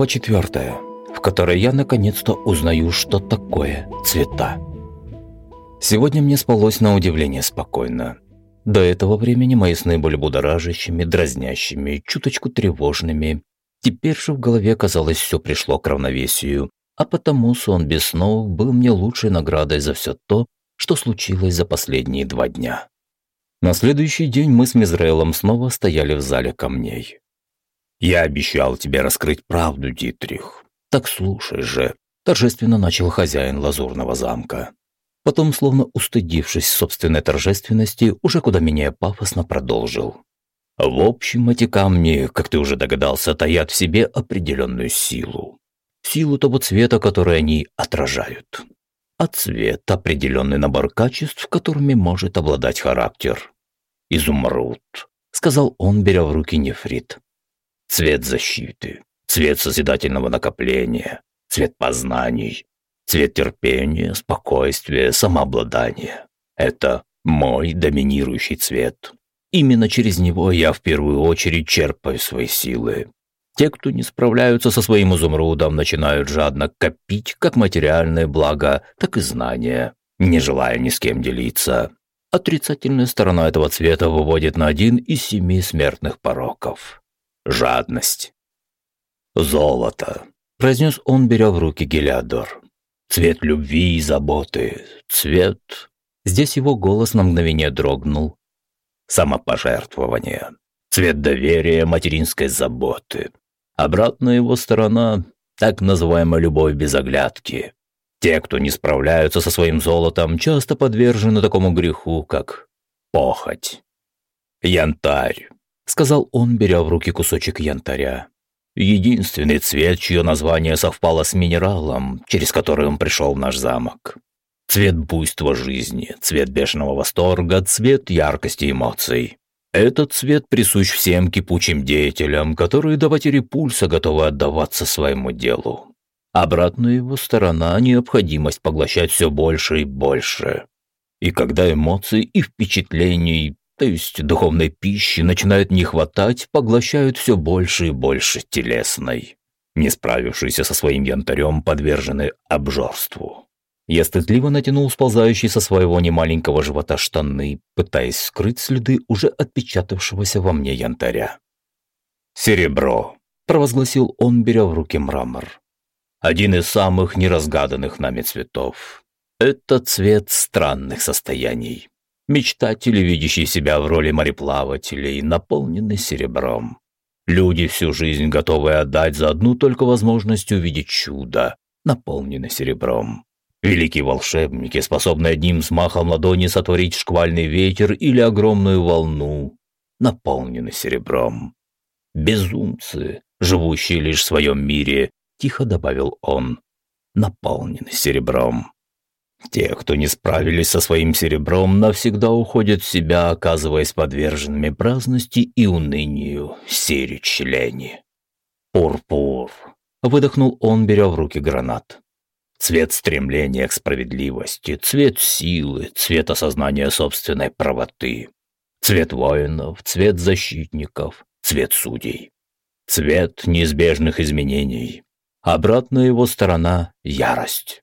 Глава четвертая, в которой я наконец-то узнаю, что такое цвета. Сегодня мне спалось на удивление спокойно. До этого времени мои сны были будоражащими, дразнящими, чуточку тревожными. Теперь же в голове, казалось, все пришло к равновесию, а потому сон без снов был мне лучшей наградой за все то, что случилось за последние два дня. На следующий день мы с Мизраэлом снова стояли в зале камней. «Я обещал тебе раскрыть правду, Дитрих. Так слушай же», – торжественно начал хозяин лазурного замка. Потом, словно устыдившись собственной торжественности, уже куда менее пафосно продолжил. В общем, эти камни, как ты уже догадался, таят в себе определенную силу. Силу того цвета, который они отражают. А цвет – определенный набор качеств, которыми может обладать характер. «Изумруд», – сказал он, беря в руки нефрит цвет защиты, цвет созидательного накопления, цвет познаний, цвет терпения, спокойствия, самообладания. Это мой доминирующий цвет. Именно через него я в первую очередь черпаю свои силы. Те, кто не справляются со своим изумрудом, начинают жадно копить как материальное благо, так и знания, не желая ни с кем делиться. Отрицательная сторона этого цвета выводит на один из семи смертных пороков жадность. «Золото», – произнес он, беря в руки Гелиадор. «Цвет любви и заботы, цвет...» Здесь его голос на мгновение дрогнул. «Самопожертвование, цвет доверия, материнской заботы. Обратная его сторона – так называемая любовь без оглядки. Те, кто не справляются со своим золотом, часто подвержены такому греху, как похоть. Янтарь, сказал он, беря в руки кусочек янтаря. Единственный цвет, чье название совпало с минералом, через который он пришел в наш замок. Цвет буйства жизни, цвет бешеного восторга, цвет яркости эмоций. Этот цвет присущ всем кипучим деятелям, которые до потери пульса готовы отдаваться своему делу. Обратная его сторона – необходимость поглощать все больше и больше. И когда эмоций и впечатлений то есть духовной пищи, начинает не хватать, поглощают все больше и больше телесной. Не справившиеся со своим янтарем подвержены обжорству. Я стыдливо натянул сползающий со своего немаленького живота штаны, пытаясь скрыть следы уже отпечатавшегося во мне янтаря. «Серебро», – провозгласил он, беря в руки мрамор. «Один из самых неразгаданных нами цветов. Это цвет странных состояний мечтатели, видящие себя в роли мореплавателей, наполнены серебром. Люди, всю жизнь готовые отдать за одну только возможность увидеть чудо, наполнены серебром. Великие волшебники, способные одним взмахом ладони сотворить шквальный ветер или огромную волну, наполнены серебром. Безумцы, живущие лишь в своем мире, тихо добавил он, наполнены серебром. Те, кто не справились со своим серебром, навсегда уходят в себя, оказываясь подверженными праздности и унынию, сирич лени. «Пурпур», — выдохнул он, беря в руки гранат. Цвет стремления к справедливости, цвет силы, цвет осознания собственной правоты. Цвет воинов, цвет защитников, цвет судей. Цвет неизбежных изменений. Обратная его сторона – ярость.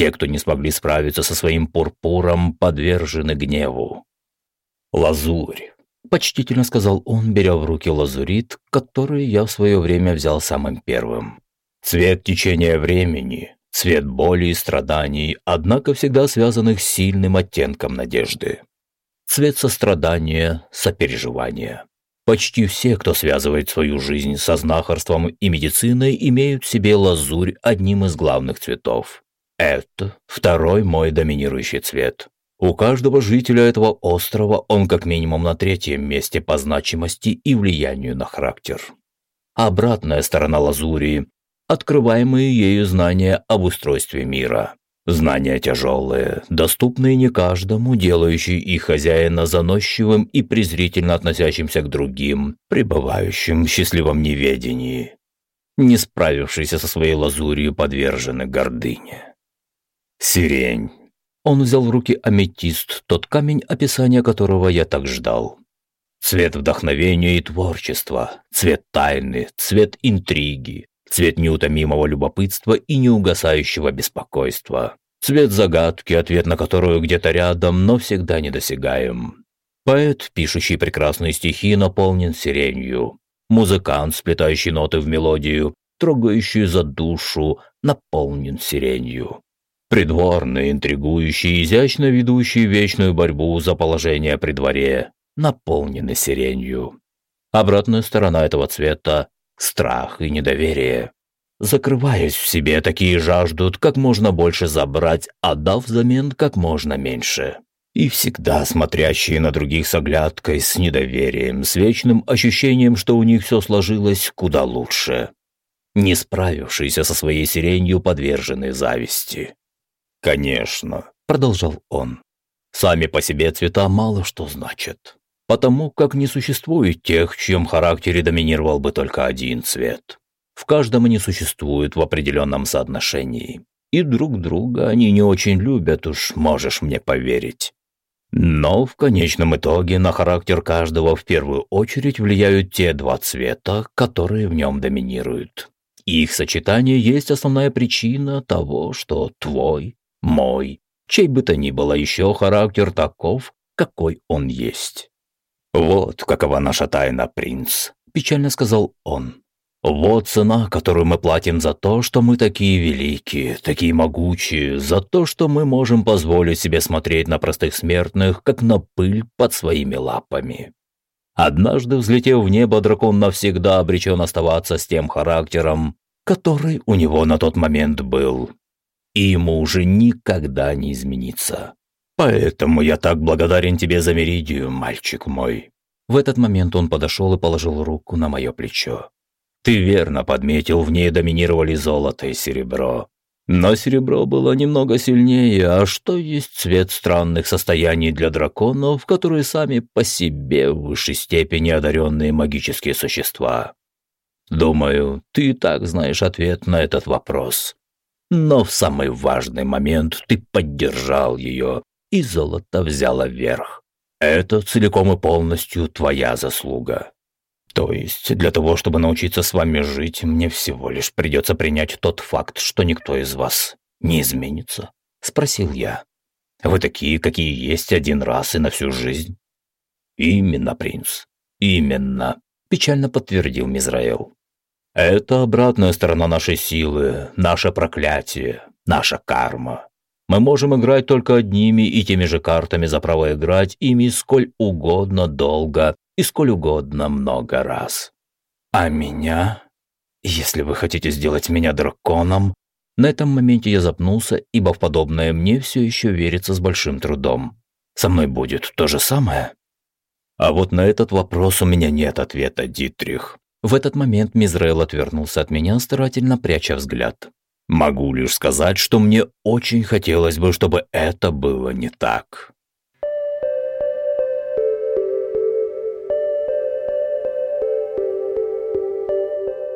Те, кто не смогли справиться со своим пурпуром, подвержены гневу. «Лазурь», – почтительно сказал он, беря в руки лазурит, который я в свое время взял самым первым. «Цвет течения времени, цвет боли и страданий, однако всегда связанных с сильным оттенком надежды. Цвет сострадания, сопереживания». Почти все, кто связывает свою жизнь со знахарством и медициной, имеют в себе лазурь одним из главных цветов. Это второй мой доминирующий цвет. У каждого жителя этого острова он как минимум на третьем месте по значимости и влиянию на характер. Обратная сторона лазури – открываемые ею знания об устройстве мира. Знания тяжелые, доступные не каждому, делающие их хозяина заносчивым и презрительно относящимся к другим, пребывающим в счастливом неведении. Не справившиеся со своей лазурью подвержены гордыне. Сирень. Он взял в руки аметист, тот камень, описания которого я так ждал. Цвет вдохновения и творчества, цвет тайны, цвет интриги, цвет неутомимого любопытства и неугасающего беспокойства. Цвет загадки, ответ на которую где-то рядом, но всегда недосягаем. Поэт, пишущий прекрасные стихи, наполнен сиренью. Музыкант, сплетающий ноты в мелодию, трогающую за душу, наполнен сиренью. Придворный, интригующий, изящно ведущий вечную борьбу за положение при дворе, наполнены сиренью. Обратная сторона этого цвета – страх и недоверие. Закрываясь в себе, такие жаждут как можно больше забрать, отдав взамен как можно меньше. И всегда смотрящие на других с оглядкой, с недоверием, с вечным ощущением, что у них все сложилось куда лучше. Не справившиеся со своей сиренью, подверженные зависти. «Конечно», – продолжал он, – «сами по себе цвета мало что значат, потому как не существует тех, в чьем характере доминировал бы только один цвет. В каждом они существуют в определенном соотношении, и друг друга они не очень любят, уж можешь мне поверить. Но в конечном итоге на характер каждого в первую очередь влияют те два цвета, которые в нем доминируют. Их сочетание есть основная причина того, что твой, мой, чей бы то ни было еще характер таков, какой он есть. «Вот какова наша тайна, принц», – печально сказал он. Вот цена, которую мы платим за то, что мы такие великие, такие могучие, за то, что мы можем позволить себе смотреть на простых смертных, как на пыль под своими лапами. Однажды, взлетев в небо, дракон навсегда обречен оставаться с тем характером, который у него на тот момент был. И ему уже никогда не изменится. Поэтому я так благодарен тебе за Меридию, мальчик мой». В этот момент он подошел и положил руку на мое плечо. Ты верно подметил, в ней доминировали золото и серебро. Но серебро было немного сильнее, а что есть цвет странных состояний для драконов, которые сами по себе в высшей степени одаренные магические существа? Думаю, ты и так знаешь ответ на этот вопрос. Но в самый важный момент ты поддержал ее, и золото взяло верх. Это целиком и полностью твоя заслуга. То есть, для того, чтобы научиться с вами жить, мне всего лишь придется принять тот факт, что никто из вас не изменится? Спросил я. Вы такие, какие есть один раз и на всю жизнь? Именно, принц. Именно. Печально подтвердил Мизраэл. Это обратная сторона нашей силы, наше проклятие, наша карма. Мы можем играть только одними и теми же картами за право играть ими сколь угодно долго и сколь угодно много раз. А меня? Если вы хотите сделать меня драконом... На этом моменте я запнулся, ибо в подобное мне все еще верится с большим трудом. Со мной будет то же самое? А вот на этот вопрос у меня нет ответа, Дитрих. В этот момент Мизраэл отвернулся от меня, старательно пряча взгляд. Могу лишь сказать, что мне очень хотелось бы, чтобы это было не так.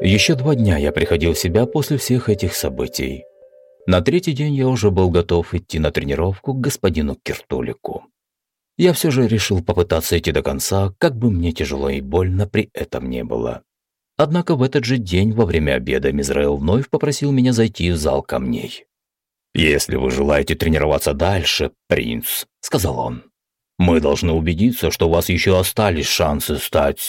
Еще два дня я приходил в себя после всех этих событий. На третий день я уже был готов идти на тренировку к господину Киртулику. Я все же решил попытаться идти до конца, как бы мне тяжело и больно при этом не было. Однако в этот же день во время обеда Мизраэл вновь попросил меня зайти в зал камней. «Если вы желаете тренироваться дальше, принц», — сказал он, — «мы должны убедиться, что у вас еще остались шансы стать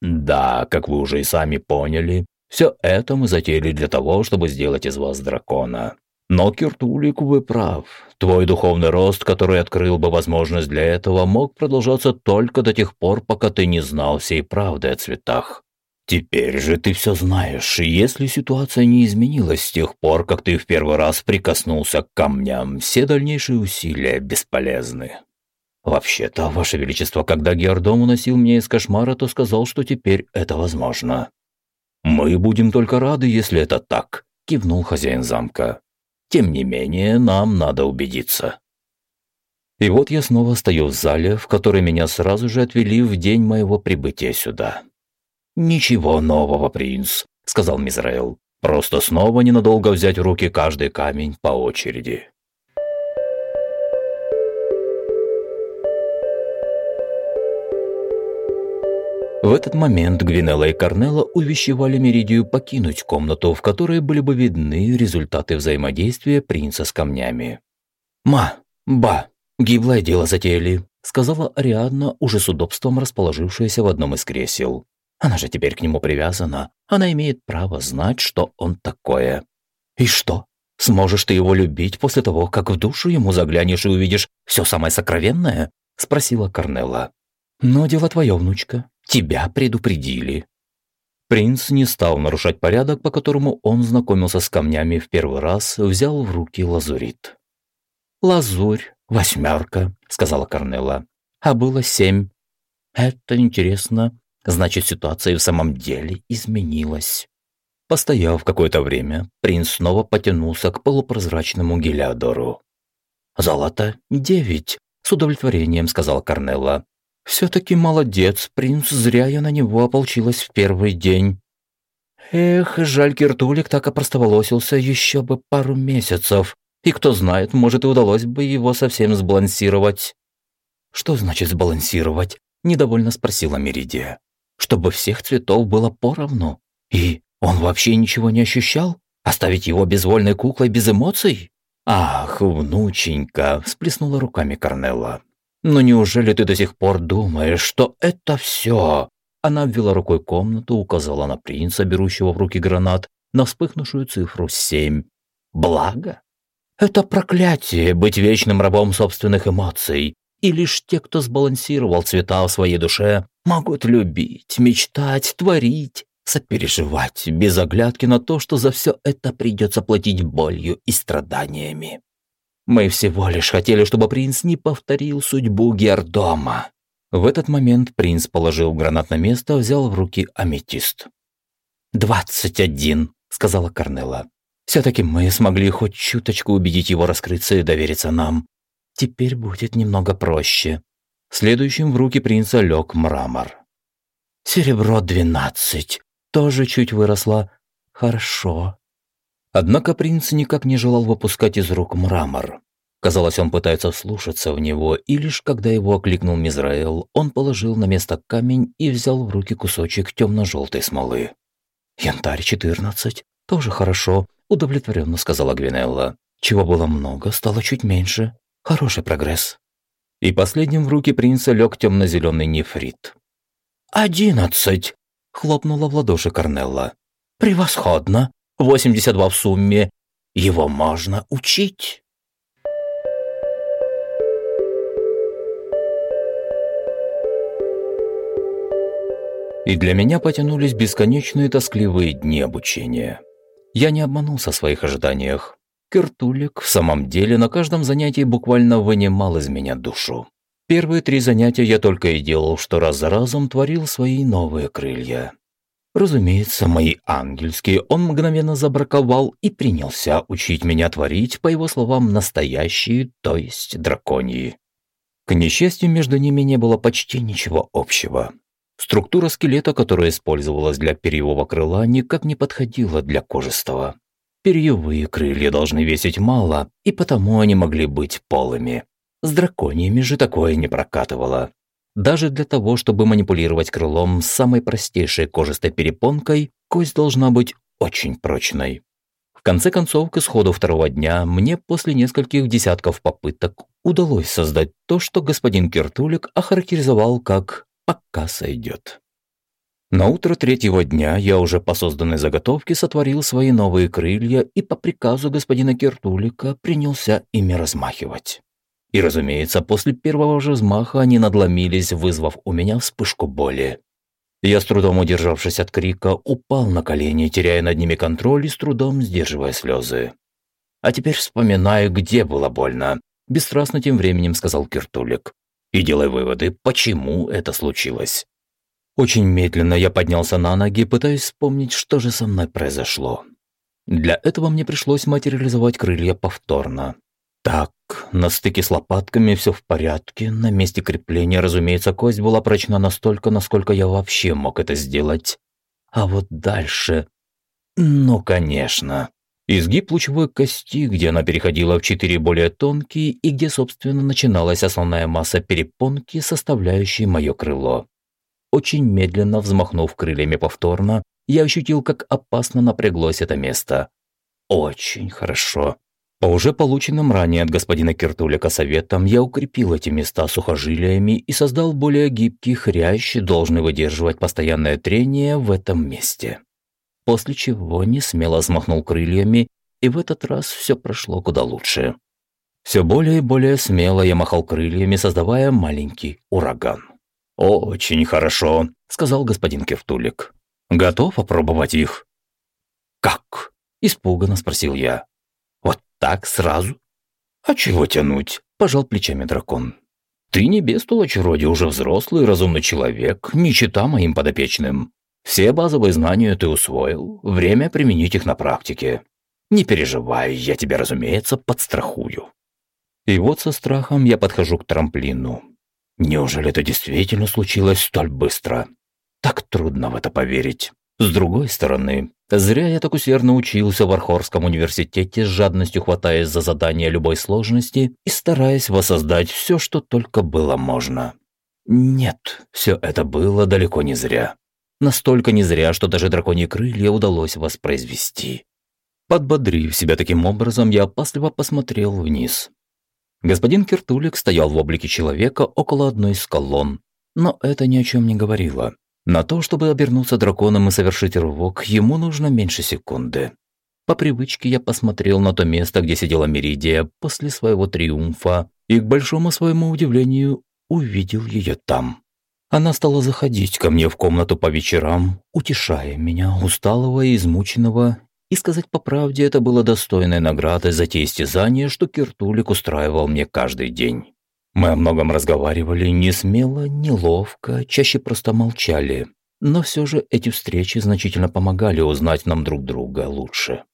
да, как вы уже и сами поняли, все это мы затеяли для того, чтобы сделать из вас дракона. Но, Киртулик, вы прав. Твой духовный рост, который открыл бы возможность для этого, мог продолжаться только до тех пор, пока ты не знал всей правды о цветах. Теперь же ты все знаешь, если ситуация не изменилась с тех пор, как ты в первый раз прикоснулся к камням, все дальнейшие усилия бесполезны. «Вообще-то, Ваше Величество, когда Геордом уносил меня из кошмара, то сказал, что теперь это возможно». «Мы будем только рады, если это так», – кивнул хозяин замка. «Тем не менее, нам надо убедиться». И вот я снова стою в зале, в который меня сразу же отвели в день моего прибытия сюда. «Ничего нового, принц», – сказал Мизраэл. «Просто снова ненадолго взять в руки каждый камень по очереди». В этот момент Гвинелла и Корнелла увещевали Меридию покинуть комнату, в которой были бы видны результаты взаимодействия принца с камнями. «Ма, ба, гиблое дело затеяли», — сказала Ариадна, уже с удобством расположившаяся в одном из кресел. «Она же теперь к нему привязана. Она имеет право знать, что он такое». «И что? Сможешь ты его любить после того, как в душу ему заглянешь и увидишь все самое сокровенное?» — спросила Корнелла. «Но дело твое, внучка. Тебя предупредили». Принц не стал нарушать порядок, по которому он знакомился с камнями в первый раз, взял в руки лазурит. «Лазурь, восьмерка», — сказала Корнелла. «А было семь. Это интересно. Значит, ситуация в самом деле изменилась». Постояв какое-то время, принц снова потянулся к полупрозрачному гелиадору. «Золото девять», — с удовлетворением сказал Корнелла. Все-таки молодец, принц, зря я на него ополчилась в первый день. Эх, жаль, Киртулик так опростоволосился еще бы пару месяцев. И кто знает, может и удалось бы его совсем сбалансировать. Что значит сбалансировать? Недовольно спросила Меридия. Чтобы всех цветов было поровну. И он вообще ничего не ощущал? Оставить его безвольной куклой без эмоций? Ах, внученька, всплеснула руками Корнелла. «Но неужели ты до сих пор думаешь, что это все?» Она обвела рукой комнату, указала на принца, берущего в руки гранат, на вспыхнувшую цифру семь. «Благо? Это проклятие быть вечным рабом собственных эмоций. И лишь те, кто сбалансировал цвета в своей душе, могут любить, мечтать, творить, сопереживать, без оглядки на то, что за все это придется платить болью и страданиями. Мы всего лишь хотели, чтобы принц не повторил судьбу Гердома». В этот момент принц положил гранат на место, взял в руки аметист. «Двадцать один», — сказала Корнелла. «Все-таки мы смогли хоть чуточку убедить его раскрыться и довериться нам. Теперь будет немного проще». Следующим в руки принца лег мрамор. «Серебро двенадцать. Тоже чуть выросло. Хорошо. Однако принц никак не желал выпускать из рук мрамор. Казалось, он пытается вслушаться в него, и лишь когда его окликнул Мизраэл, он положил на место камень и взял в руки кусочек темно-желтой смолы. «Янтарь 14. Тоже хорошо», – удовлетворенно сказала Гвинелла. «Чего было много, стало чуть меньше. Хороший прогресс». И последним в руки принца лег темно-зеленый нефрит. «Одиннадцать!» – хлопнула в ладоши Корнелла. «Превосходно! 82 в сумме. Его можно учить. И для меня потянулись бесконечные тоскливые дни обучения. Я не обманулся в своих ожиданиях. Кертулик в самом деле на каждом занятии буквально вынимал из меня душу. Первые три занятия я только и делал, что раз за разом творил свои новые крылья. Разумеется, мои ангельские он мгновенно забраковал и принялся учить меня творить, по его словам, настоящие, то есть драконьи. К несчастью, между ними не было почти ничего общего. Структура скелета, которая использовалась для перьевого крыла, никак не подходила для кожистого. Перьевые крылья должны весить мало, и потому они могли быть полыми. С драконьями же такое не прокатывало. Даже для того, чтобы манипулировать крылом с самой простейшей кожистой перепонкой, кость должна быть очень прочной. В конце концов, к исходу второго дня, мне после нескольких десятков попыток удалось создать то, что господин Киртулик охарактеризовал как «пока сойдет». На утро третьего дня я уже по созданной заготовке сотворил свои новые крылья и по приказу господина Киртулика принялся ими размахивать. И, разумеется, после первого же взмаха они надломились, вызвав у меня вспышку боли. Я, с трудом удержавшись от крика, упал на колени, теряя над ними контроль и с трудом сдерживая слезы. «А теперь вспоминаю, где было больно», – бесстрастно тем временем сказал Киртулик. «И делай выводы, почему это случилось». Очень медленно я поднялся на ноги, пытаясь вспомнить, что же со мной произошло. Для этого мне пришлось материализовать крылья повторно. Так, на стыке с лопатками все в порядке. На месте крепления, разумеется, кость была прочна настолько, насколько я вообще мог это сделать. А вот дальше... Ну, конечно. Изгиб лучевой кости, где она переходила в четыре более тонкие и где, собственно, начиналась основная масса перепонки, составляющей мое крыло. Очень медленно взмахнув крыльями повторно, я ощутил, как опасно напряглось это место. Очень хорошо. По уже полученным ранее от господина Киртулика советам я укрепил эти места сухожилиями и создал более гибкий хрящ, должный выдерживать постоянное трение в этом месте. После чего не смело взмахнул крыльями, и в этот раз все прошло куда лучше. Все более и более смело я махал крыльями, создавая маленький ураган. «Очень хорошо», — сказал господин Киртулик. «Готов опробовать их?» «Как?» – испуганно спросил я. «Вот так сразу?» «А чего тянуть?» – пожал плечами дракон. «Ты не бестолочь-вроде уже взрослый разумный человек, не чита моим подопечным. Все базовые знания ты усвоил, время применить их на практике. Не переживай, я тебя, разумеется, подстрахую». И вот со страхом я подхожу к трамплину. Неужели это действительно случилось столь быстро? Так трудно в это поверить. С другой стороны, зря я так усердно учился в Архорском университете, с жадностью хватаясь за задания любой сложности и стараясь воссоздать все, что только было можно. Нет, все это было далеко не зря. Настолько не зря, что даже драконьи крылья удалось воспроизвести. Подбодрив себя таким образом, я опасливо посмотрел вниз. Господин Киртулик стоял в облике человека около одной из колонн, но это ни о чем не говорило. На то, чтобы обернуться драконом и совершить рывок, ему нужно меньше секунды. По привычке я посмотрел на то место, где сидела Меридия после своего триумфа, и, к большому своему удивлению, увидел ее там. Она стала заходить ко мне в комнату по вечерам, утешая меня, усталого и измученного, и сказать по правде, это было достойной наградой за те истязания, что Киртулик устраивал мне каждый день. Мы о многом разговаривали не смело, неловко, чаще просто молчали. Но все же эти встречи значительно помогали узнать нам друг друга лучше.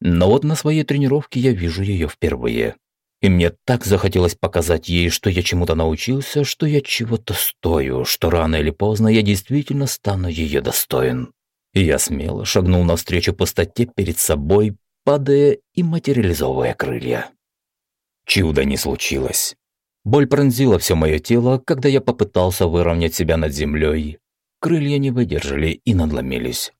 Но вот на своей тренировке я вижу ее впервые. И мне так захотелось показать ей, что я чему-то научился, что я чего-то стою, что рано или поздно я действительно стану ее достоин. И я смело шагнул навстречу пустоте перед собой, падая и материализовывая крылья. Чудо не случилось. Боль пронзила все мое тело, когда я попытался выровнять себя над землей. Крылья не выдержали и надломились.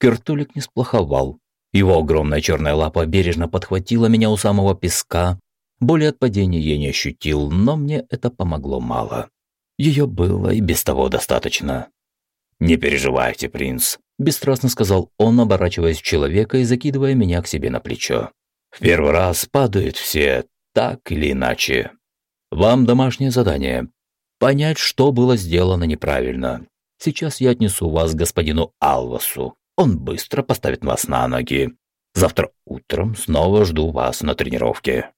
Кертулик не сплоховал. Его огромная черная лапа бережно подхватила меня у самого песка. Боли от падения я не ощутил, но мне это помогло мало. Ее было и без того достаточно. «Не переживайте, принц», – бесстрастно сказал он, оборачиваясь в человека и закидывая меня к себе на плечо. «В первый раз падают все, так или иначе. Вам домашнее задание. Понять, что было сделано неправильно. Сейчас я отнесу вас к господину Алвасу. Он быстро поставит вас на ноги. Завтра утром снова жду вас на тренировке.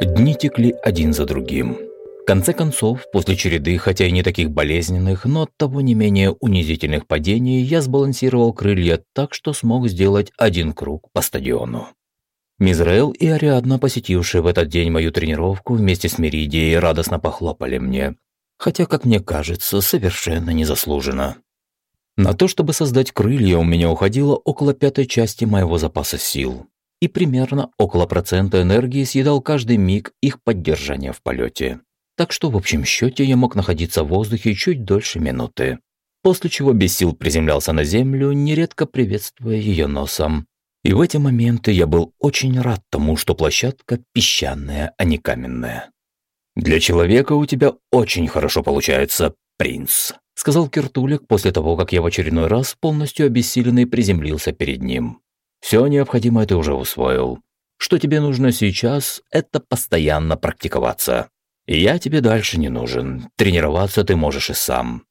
Дни текли один за другим. В конце концов, после череды, хотя и не таких болезненных, но того не менее унизительных падений, я сбалансировал крылья так, что смог сделать один круг по стадиону. Мизраэл и Ариадна, посетившие в этот день мою тренировку вместе с Меридией, радостно похлопали мне, хотя, как мне кажется, совершенно незаслуженно. На то, чтобы создать крылья, у меня уходило около пятой части моего запаса сил, и примерно около процента энергии съедал каждый миг их поддержания в полете так что в общем счете я мог находиться в воздухе чуть дольше минуты, после чего без сил приземлялся на землю, нередко приветствуя ее носом. И в эти моменты я был очень рад тому, что площадка песчаная, а не каменная. «Для человека у тебя очень хорошо получается, принц», сказал Киртулик после того, как я в очередной раз полностью обессиленный приземлился перед ним. «Все необходимое ты уже усвоил. Что тебе нужно сейчас, это постоянно практиковаться. Я тебе дальше не нужен. Тренироваться ты можешь и сам.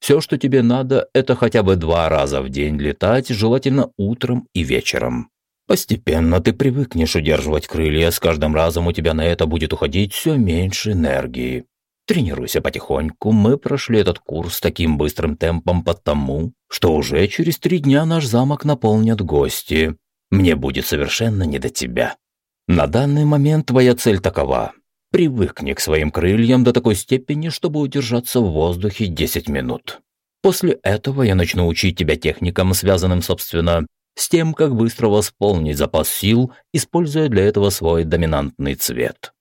Все, что тебе надо, это хотя бы два раза в день летать, желательно утром и вечером. Постепенно ты привыкнешь удерживать крылья, с каждым разом у тебя на это будет уходить все меньше энергии. Тренируйся потихоньку, мы прошли этот курс таким быстрым темпом потому, что уже через три дня наш замок наполнят гости. Мне будет совершенно не до тебя. На данный момент твоя цель такова Привыкни к своим крыльям до такой степени, чтобы удержаться в воздухе 10 минут. После этого я начну учить тебя техникам, связанным, собственно, с тем, как быстро восполнить запас сил, используя для этого свой доминантный цвет.